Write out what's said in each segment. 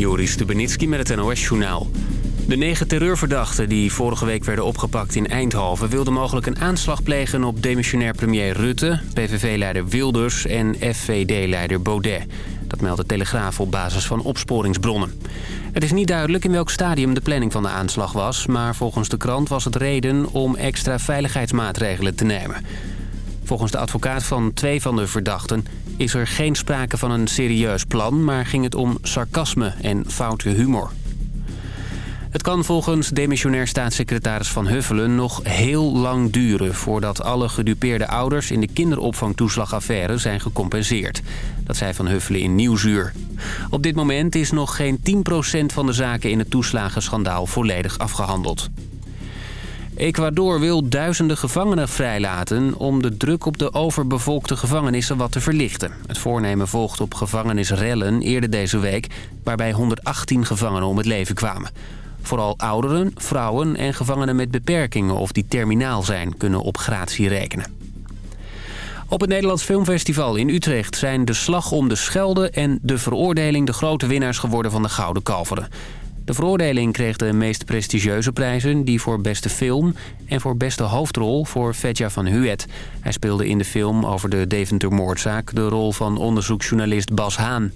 Joris Stubenitski met het NOS-journaal. De negen terreurverdachten die vorige week werden opgepakt in Eindhoven... wilden mogelijk een aanslag plegen op demissionair premier Rutte... PVV-leider Wilders en FVD-leider Baudet. Dat meldt de Telegraaf op basis van opsporingsbronnen. Het is niet duidelijk in welk stadium de planning van de aanslag was... maar volgens de krant was het reden om extra veiligheidsmaatregelen te nemen. Volgens de advocaat van twee van de verdachten is er geen sprake van een serieus plan... maar ging het om sarcasme en foute humor. Het kan volgens demissionair staatssecretaris Van Huffelen nog heel lang duren... voordat alle gedupeerde ouders in de kinderopvangtoeslagaffaire zijn gecompenseerd. Dat zei Van Huffelen in Nieuwsuur. Op dit moment is nog geen 10% van de zaken in het toeslagenschandaal volledig afgehandeld. Ecuador wil duizenden gevangenen vrijlaten om de druk op de overbevolkte gevangenissen wat te verlichten. Het voornemen volgt op gevangenisrellen eerder deze week, waarbij 118 gevangenen om het leven kwamen. Vooral ouderen, vrouwen en gevangenen met beperkingen of die terminaal zijn... kunnen op gratie rekenen. Op het Nederlands Filmfestival in Utrecht zijn De Slag om de Schelde... en De Veroordeling de grote winnaars geworden van de Gouden Kalveren. De veroordeling kreeg de meest prestigieuze prijzen... die voor beste film en voor beste hoofdrol voor Fedja van Huet. Hij speelde in de film over de Deventer-moordzaak... de rol van onderzoeksjournalist Bas Haan.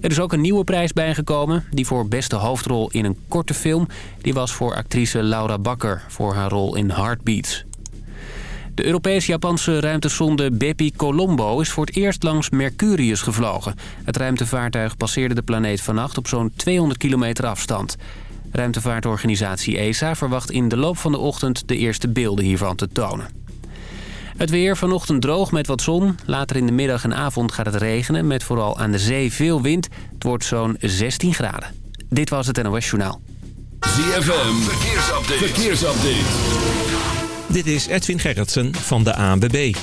Er is ook een nieuwe prijs bijgekomen... die voor beste hoofdrol in een korte film... die was voor actrice Laura Bakker voor haar rol in Heartbeats. De Europees-Japanse ruimtesonde Bepi Colombo is voor het eerst langs Mercurius gevlogen. Het ruimtevaartuig passeerde de planeet vannacht op zo'n 200 kilometer afstand. Ruimtevaartorganisatie ESA verwacht in de loop van de ochtend de eerste beelden hiervan te tonen. Het weer vanochtend droog met wat zon. Later in de middag en avond gaat het regenen met vooral aan de zee veel wind. Het wordt zo'n 16 graden. Dit was het NOS Journaal. ZFM, verkeersupdate. verkeersupdate. Dit is Edwin Gerritsen van de ANBB.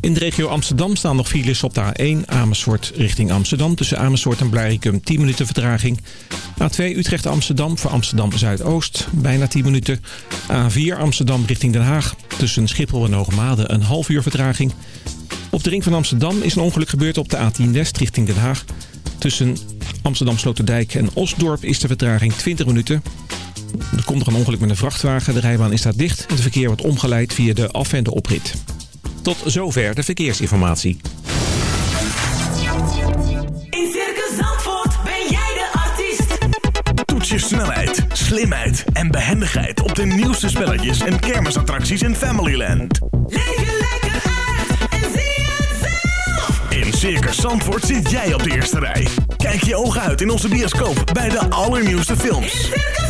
In de regio Amsterdam staan nog files op de A1 Amersfoort richting Amsterdam. Tussen Amersfoort en Blarikum 10 minuten vertraging. A2 Utrecht-Amsterdam voor Amsterdam-Zuidoost bijna 10 minuten. A4 Amsterdam richting Den Haag. Tussen Schiphol en Hoogmade een half uur vertraging. Op de ring van Amsterdam is een ongeluk gebeurd op de A10 West richting Den Haag. Tussen Amsterdam-Sloterdijk en Osdorp is de vertraging 20 minuten. Er komt nog een ongeluk met een vrachtwagen. De rijbaan is daar dicht. Het verkeer wordt omgeleid via de af- en de oprit. Tot zover de verkeersinformatie. In Circus Zandvoort ben jij de artiest. Toets je snelheid, slimheid en behendigheid op de nieuwste spelletjes en kermisattracties in Familyland. Leef je lekker uit en zie het zelf. In Circus Zandvoort zit jij op de eerste rij. Kijk je ogen uit in onze bioscoop bij de allernieuwste films. In Circus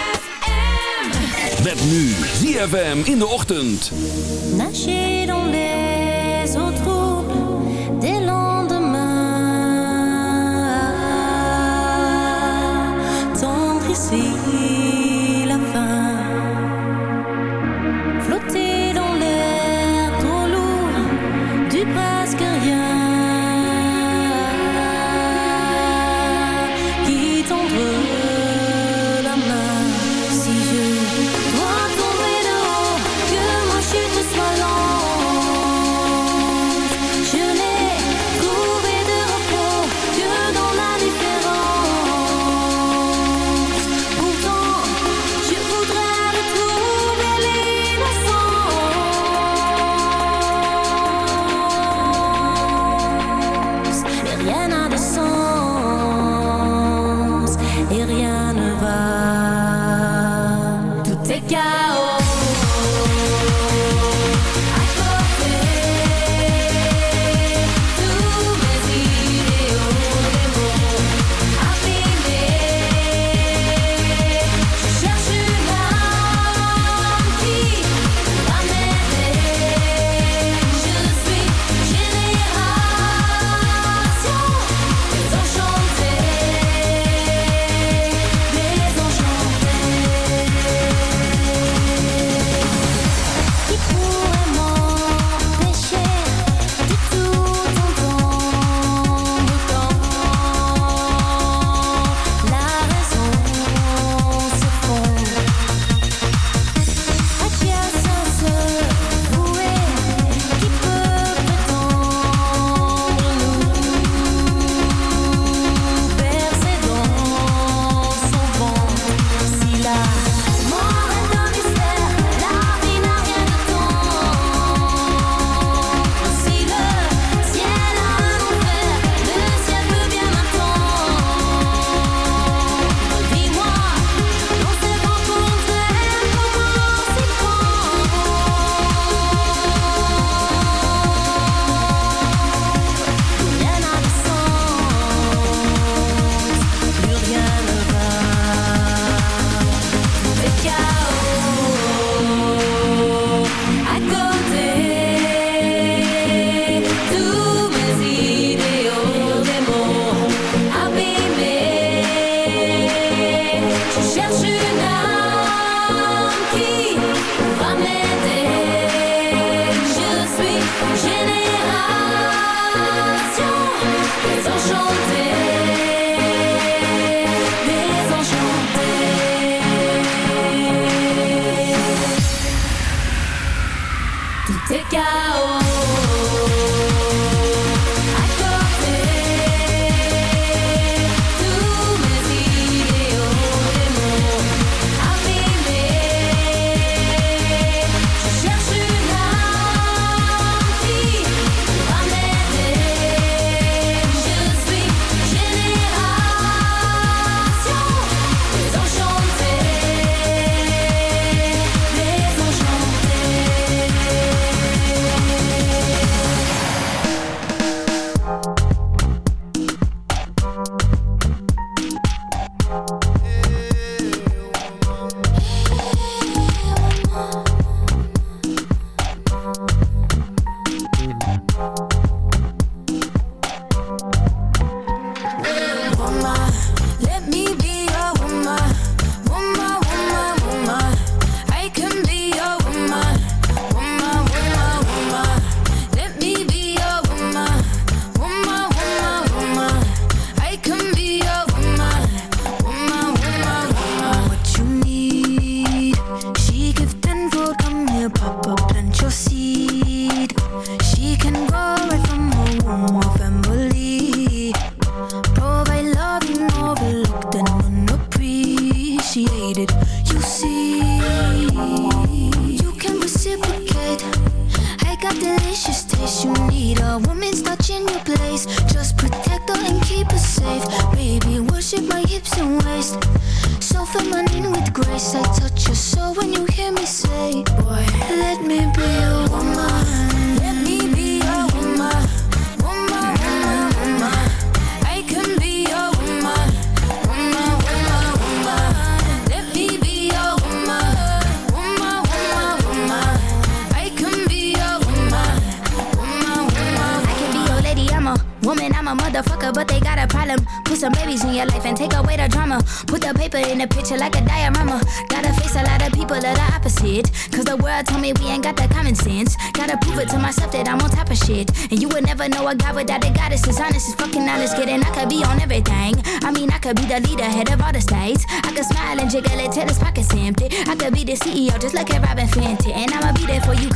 Met nu ZFM in de ochtend. Nager dans les eaux des lendemains. Tendre ici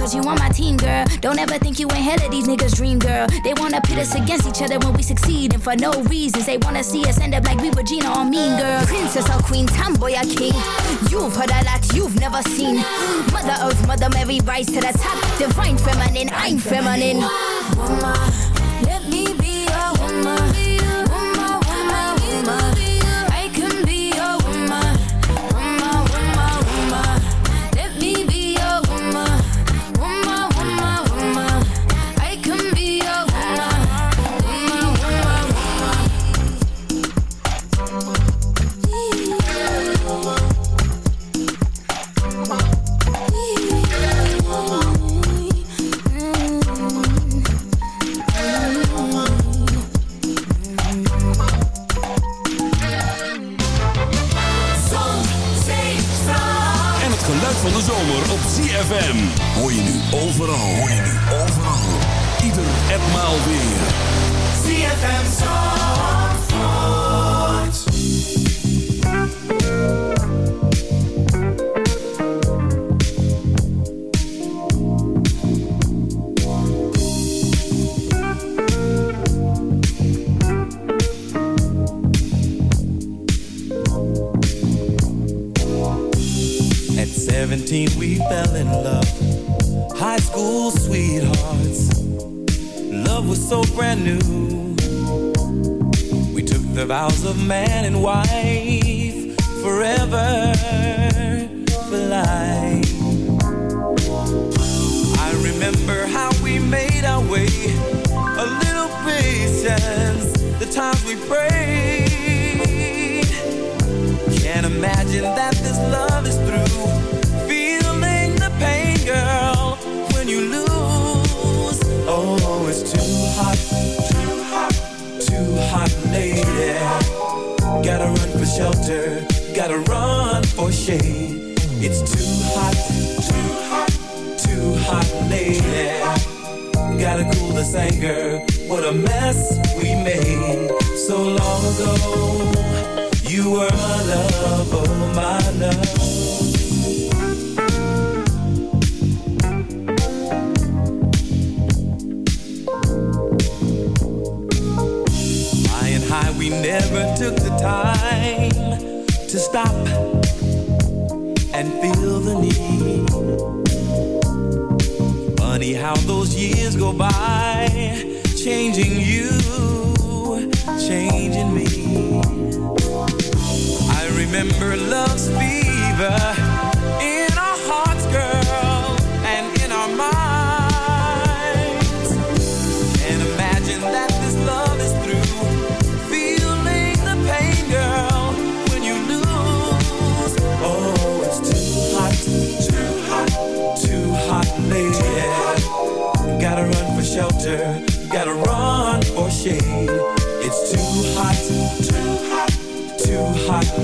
cause you on my team, girl. Don't ever think you ain't hell of these niggas' dream, girl. They wanna pit us against each other when we succeed. And for no reasons, they wanna see us end up like we were Gina or Mean Girl. Princess or Queen, tomboy or king. You've heard a lot you've never seen. Mother Earth, Mother Mary, rise to the top. Divine feminine, I'm feminine. Woman, imagine that this love is through. Feeling the pain, girl, when you lose. Oh, it's too hot, too hot, too hot, lady. Gotta run for shelter, gotta run for shade. It's too hot, too hot, too hot, lady. Gotta cool this anger. What a mess we made so long ago. You were my love, oh my love. Flying high, we never took the time to stop and feel the need. Funny how those years go by, changing you, changing me. Remember love's fever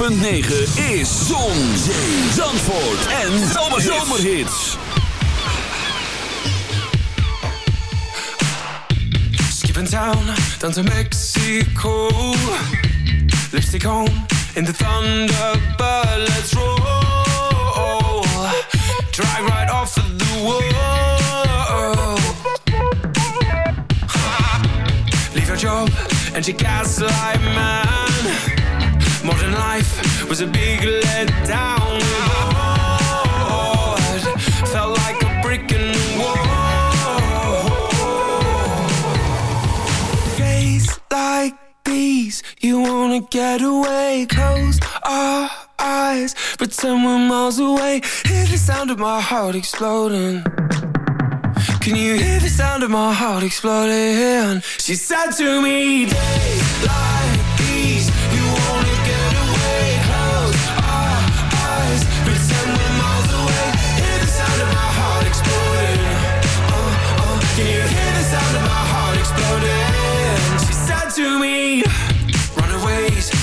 106.9 is Zon, Zee, Zandvoort en Zomerhits. Skipping town, down to Mexico. Lipstick on, in the thunder, thunderbird, let's roll. Drive right off of the wall, Leave your job and your gaslight man. modern life was a big letdown. Oh, felt like a brick wall. Days like these, you wanna get away. Close our eyes, pretend we're miles away. Hear the sound of my heart exploding. Can you hear the sound of my heart exploding? She said to me, Days like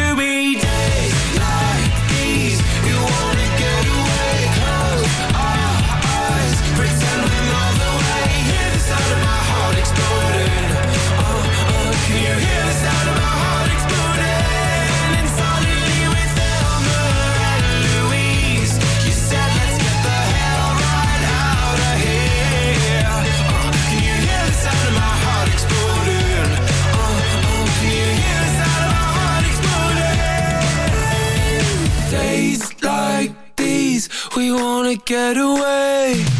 to be dead. We wanna get away.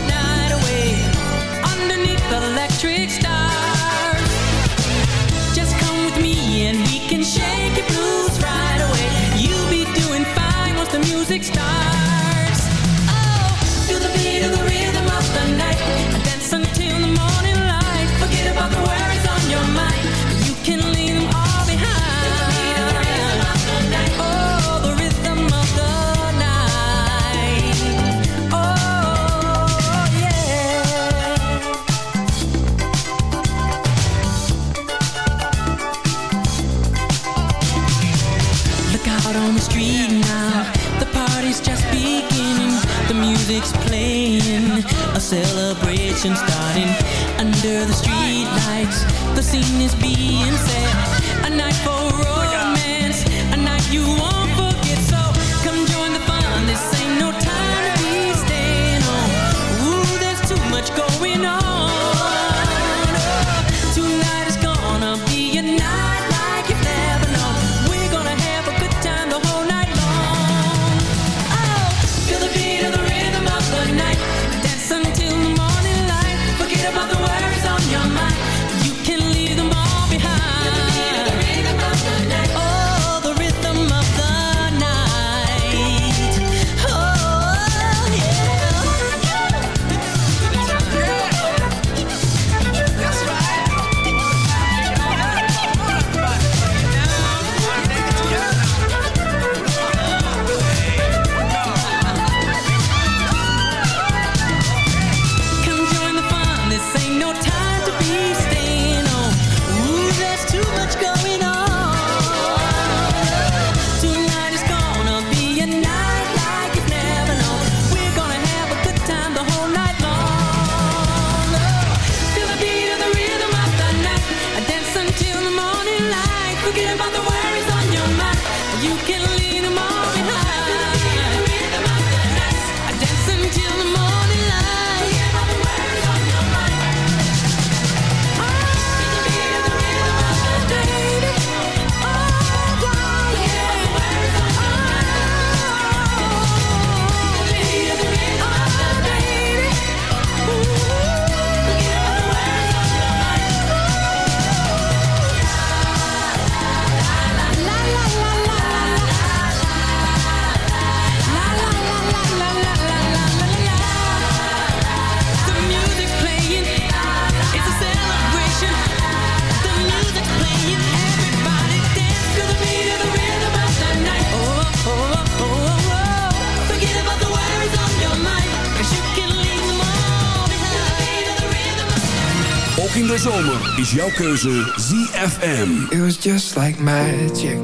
jouw keuze ZFM. It was just like magic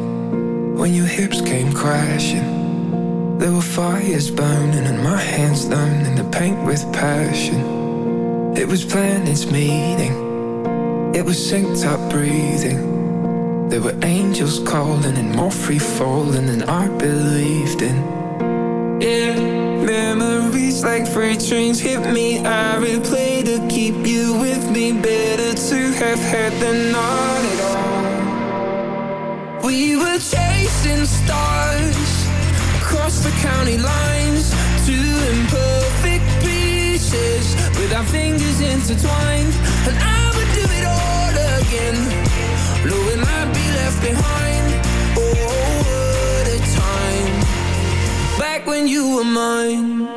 when your hips came crashing. There were fires burning and my hands learning in the paint with passion. It was planets meeting. It was synced up breathing. There were angels calling and more free falling than I believed in. Yeah, memories like freight trains hit me. I replay to keep you with me. Better to have had than not at all. We were chasing stars across the county lines. Two imperfect pieces with our fingers intertwined. And I would do it all again, knowing I'd be left behind. Oh, what a time back when you were mine.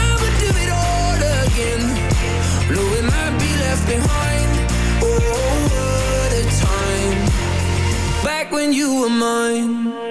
Again, knowing I'd be left behind. Oh, what a time back when you were mine.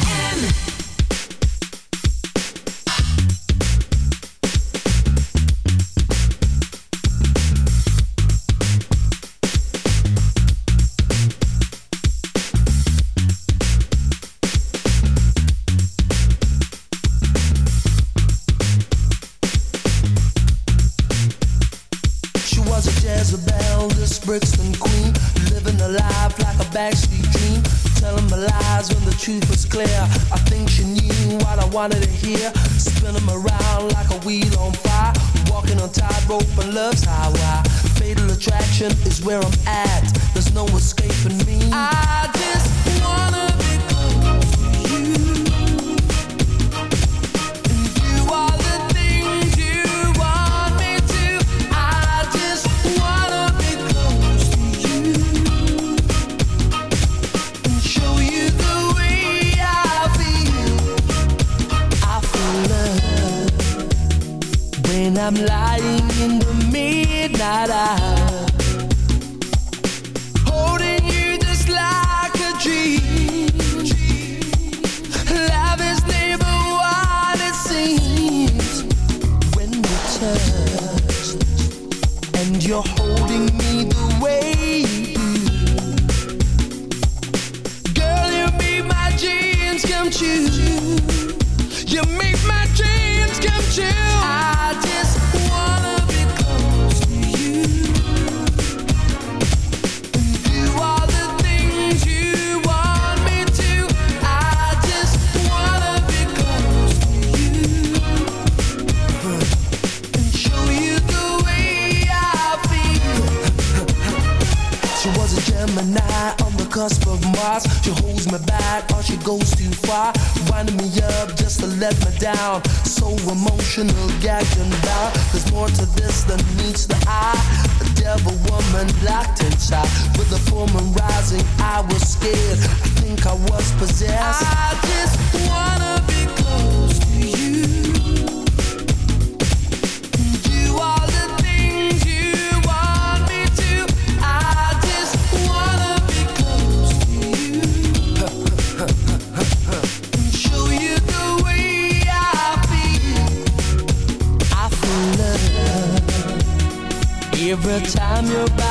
emotional gagging bout. There's more to this than meets the eye. A devil woman locked inside with a form rising. I was scared. I think I was possessed. I every time you're by.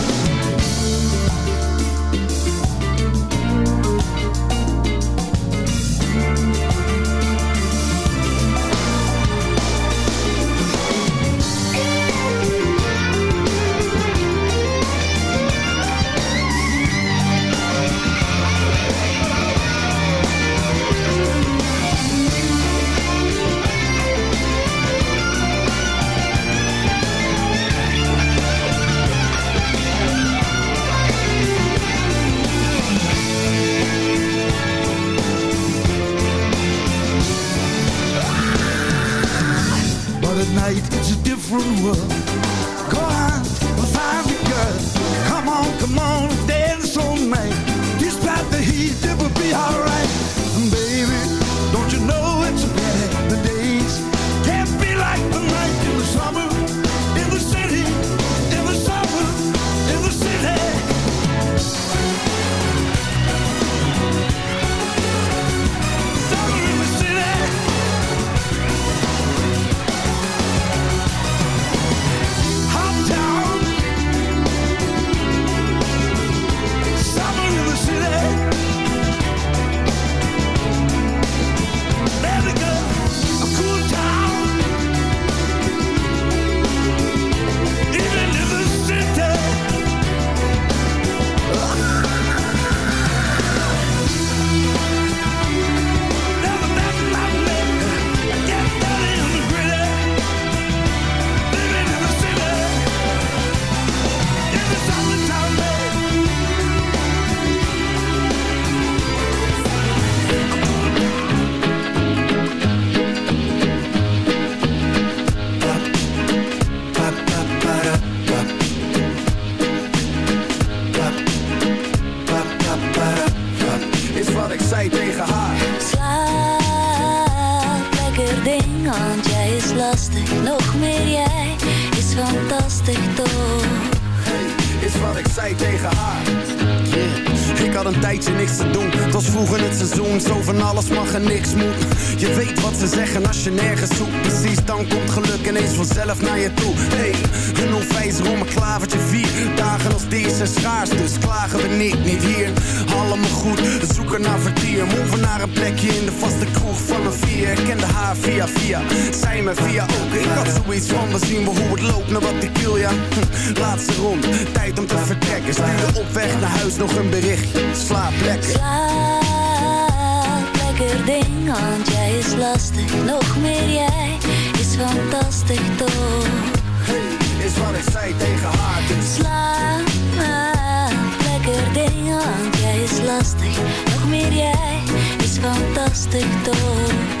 through us. Kende haar via via, zij me via ook. Ik had zoiets van, we zien we hoe het loopt naar wat ik wil, ja. Hm, Laatste rond, tijd om te vertrekken. Stuurde op weg naar huis nog een berichtje. Slaap lekker. Slaap lekker ding, want jij is lastig. Nog meer jij is fantastisch toch? Is wat ik zei tegen haar, dus Slaap lekker ding, want jij is lastig. Nog meer jij is fantastisch toch?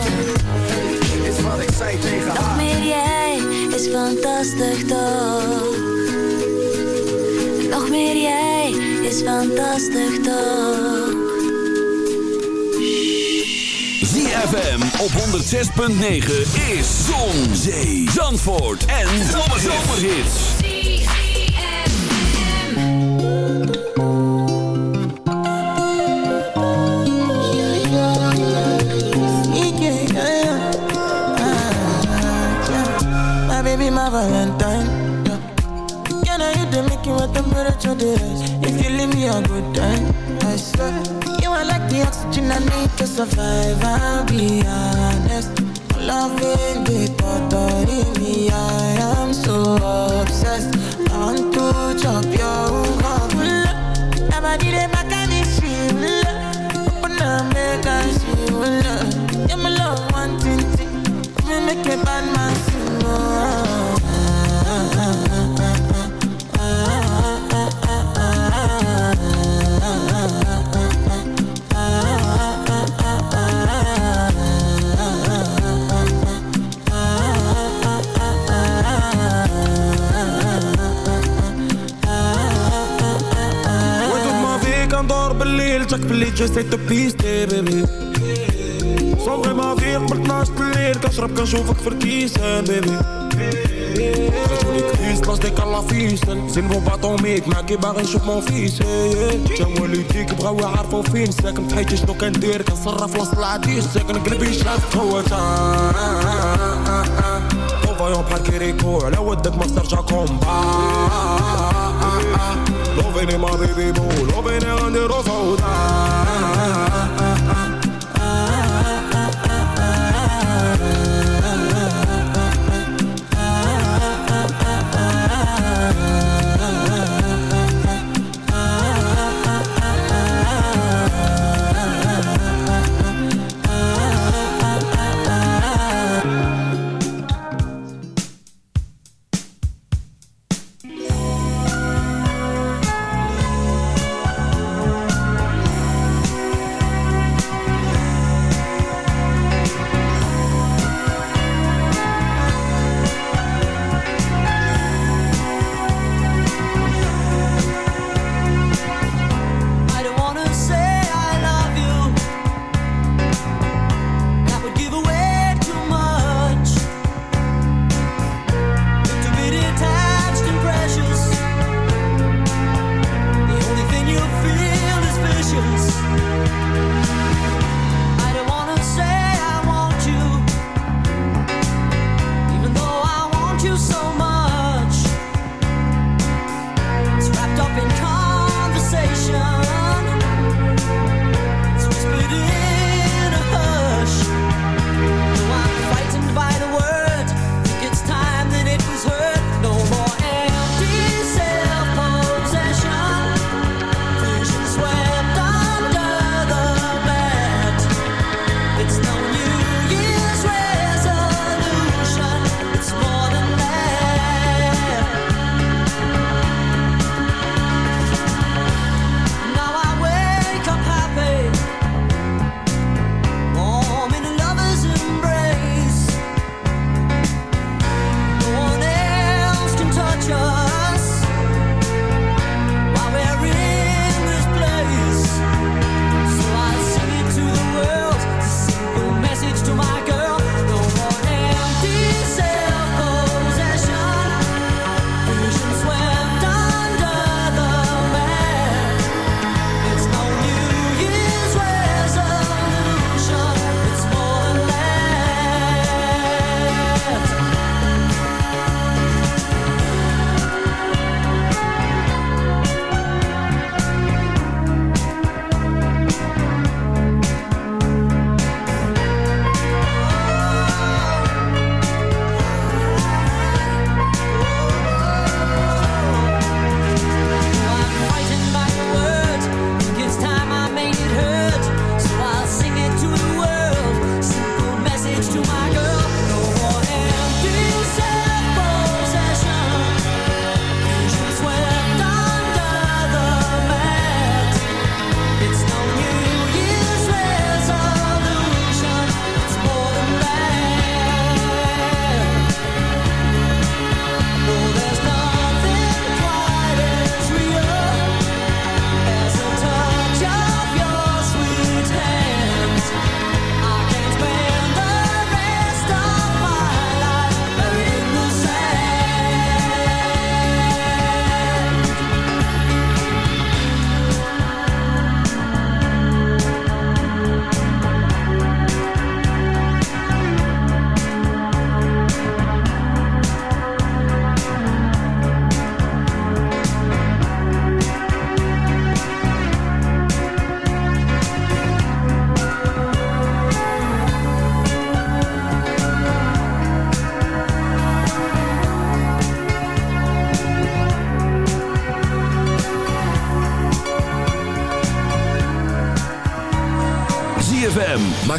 Nog meer jij is fantastisch toch? Nog meer jij is fantastisch toch? ZFM op 106.9 is Zon, Zee, Zandvoort en Zomerhits. Me the this. If you leave me a good time, I swear. You are like the oxygen I need to survive. I'll be honest. Loving the thought of me, I am so obsessed. I want to chop your heart. Never did it back and it's Open up, make us feel Yeah, my love, one thing, thing. Me make me bad man liedje zit op die baby Soms maar weer, maar naast de leer Kan schrap, kan zo vaak verkiezen, baby Als jullie kiest, was ik al afviezen Zin voor wat om ik, maak je maar eens op mijn vies Jam jullie dik, brouw je haar voor vies Zeg hem tijdjes nog een deur, kan sarraf los laat die Zeg een grip in schat, hou het aan Of wij op haar keer ik hoor, nou het dik, maar sterja kom Ba, Love in my baby boo, love in on the road.